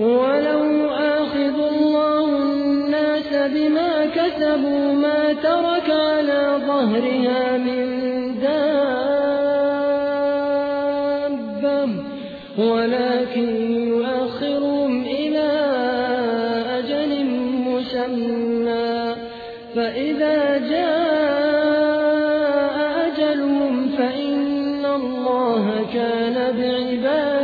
ولو آخذ الله الناس بما كسبوا ما ترك على ظهرها من دابة ولكن يؤخرهم إلى أجل مسمى فإذا جاء أجلهم فإن الله كان بعباده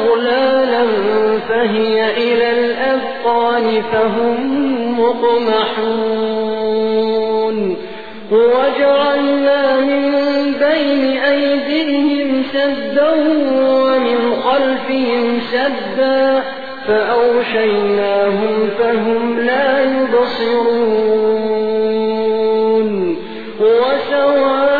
أغلالا فهي إلى الأذقان فهم مقمحون وجعلنا من بين أيديهم سدا ومن خلفهم سدا فأوشيناهم فهم لا يبصرون. وسواء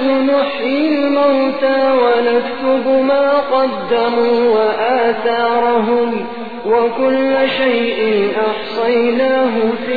نحن نحيي الموتى ونكتب ما قدموا وآثارهم وكل شيء أحصيناه في